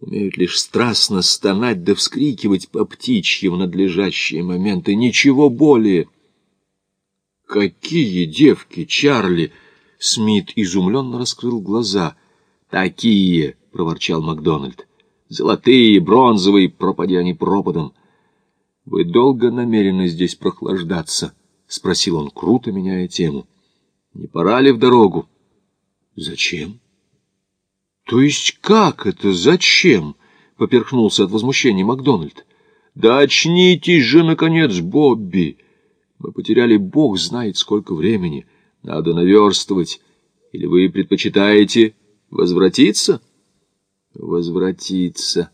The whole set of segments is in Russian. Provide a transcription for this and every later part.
умеют лишь страстно стонать да вскрикивать по птичьи в надлежащие моменты, ничего более. «Какие девки, Чарли!» Смит изумленно раскрыл глаза. «Такие!» — проворчал Макдональд. «Золотые, бронзовые, пропади они пропадом!» «Вы долго намерены здесь прохлаждаться?» — спросил он, круто меняя тему. «Не пора ли в дорогу?» «Зачем?» «То есть как это? Зачем?» — поперхнулся от возмущения Макдональд. «Да очнитесь же, наконец, Бобби! Мы потеряли бог знает сколько времени. Надо наверстывать. Или вы предпочитаете возвратиться?» «Возвратиться...»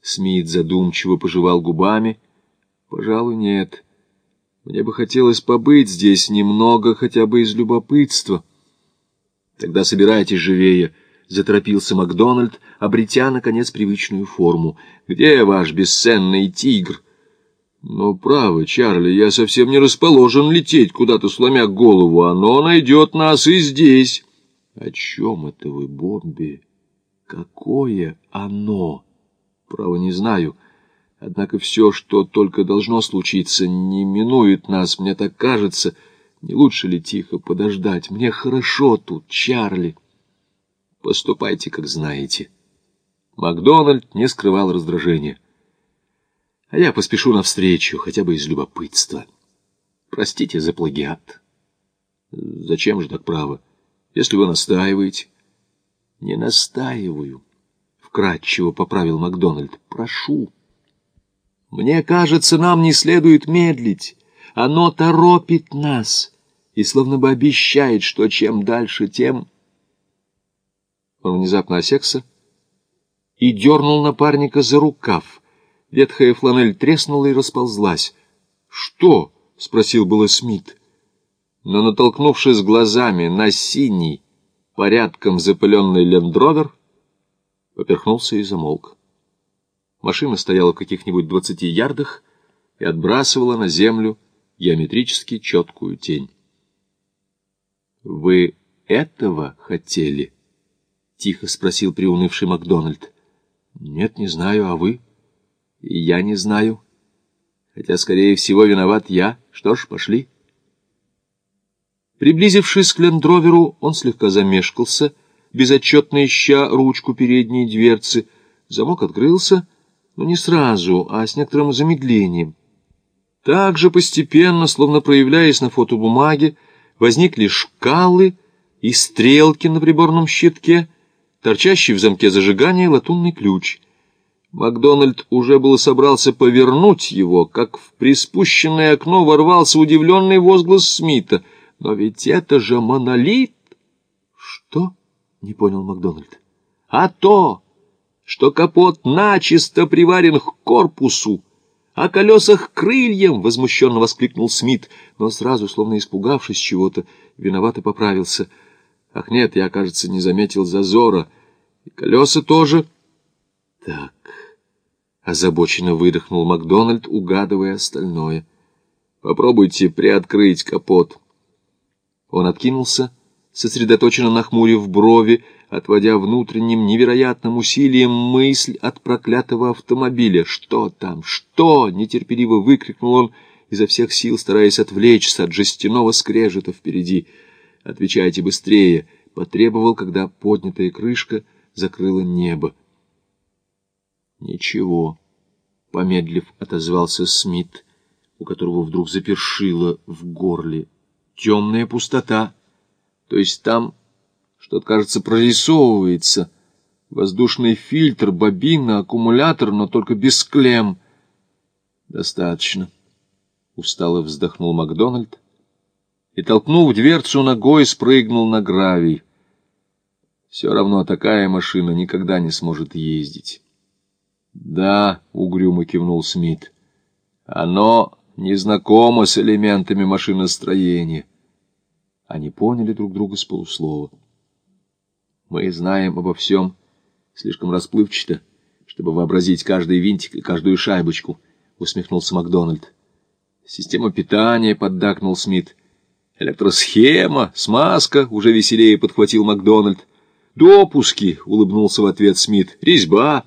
Смит задумчиво пожевал губами. «Пожалуй, нет. Мне бы хотелось побыть здесь немного, хотя бы из любопытства». «Тогда собирайтесь живее». — заторопился Макдональд, обретя, наконец, привычную форму. «Где ваш бесценный тигр?» «Ну, право, Чарли, я совсем не расположен лететь куда-то, сломя голову. Оно найдет нас и здесь». «О чем это вы, Бомби? Какое оно?» «Право, не знаю. Однако все, что только должно случиться, не минует нас, мне так кажется. Не лучше ли тихо подождать? Мне хорошо тут, Чарли». Поступайте, как знаете. Макдональд не скрывал раздражения. А я поспешу навстречу, хотя бы из любопытства. Простите за плагиат. Зачем же так право? Если вы настаиваете. Не настаиваю. Вкратчиво поправил Макдональд. Прошу. Мне кажется, нам не следует медлить. Оно торопит нас и словно бы обещает, что чем дальше, тем он внезапно осекся и дернул напарника за рукав. Ветхая фланель треснула и расползлась. «Что?» — спросил было Смит. Но, натолкнувшись глазами на синий, порядком запыленный лендровер, поперхнулся и замолк. Машина стояла в каких-нибудь двадцати ярдах и отбрасывала на землю геометрически четкую тень. «Вы этого хотели?» Тихо спросил приунывший Макдональд. Нет, не знаю, а вы? Я не знаю. Хотя, скорее всего, виноват я. Что ж, пошли. Приблизившись к лендроверу, он слегка замешкался, безотчетно ища ручку передней дверцы. Замок открылся, но не сразу, а с некоторым замедлением. Так же постепенно, словно проявляясь на фотобумаге, возникли шкалы и стрелки на приборном щитке — торчащий в замке зажигания латунный ключ. Макдональд уже было собрался повернуть его, как в приспущенное окно ворвался удивленный возглас Смита. «Но ведь это же монолит!» «Что?» — не понял Макдональд. «А то, что капот начисто приварен к корпусу, о колесах крыльям!» — возмущенно воскликнул Смит, но сразу, словно испугавшись чего-то, виновато поправился — Ах нет, я, кажется, не заметил зазора. И колеса тоже. Так, озабоченно выдохнул Макдональд, угадывая остальное. Попробуйте приоткрыть капот. Он откинулся, сосредоточенно нахмурив брови, отводя внутренним невероятным усилием мысль от проклятого автомобиля. «Что там? Что?» — нетерпеливо выкрикнул он, изо всех сил стараясь отвлечься от жестяного скрежета впереди — Отвечайте быстрее!» — потребовал, когда поднятая крышка закрыла небо. «Ничего», — помедлив отозвался Смит, у которого вдруг запершило в горле. «Темная пустота. То есть там что-то, кажется, прорисовывается. Воздушный фильтр, бобина, аккумулятор, но только без клем». «Достаточно», — устало вздохнул Макдональд и, толкнув дверцу ногой, спрыгнул на гравий. Все равно такая машина никогда не сможет ездить. — Да, — угрюмо кивнул Смит, — оно не знакомо с элементами машиностроения. Они поняли друг друга с полуслова. Мы знаем обо всем слишком расплывчато, чтобы вообразить каждый винтик и каждую шайбочку, — усмехнулся Макдональд. Система питания, — поддакнул Смит, — Электросхема, смазка, уже веселее подхватил Макдональд. Допуски, улыбнулся в ответ Смит. Резьба.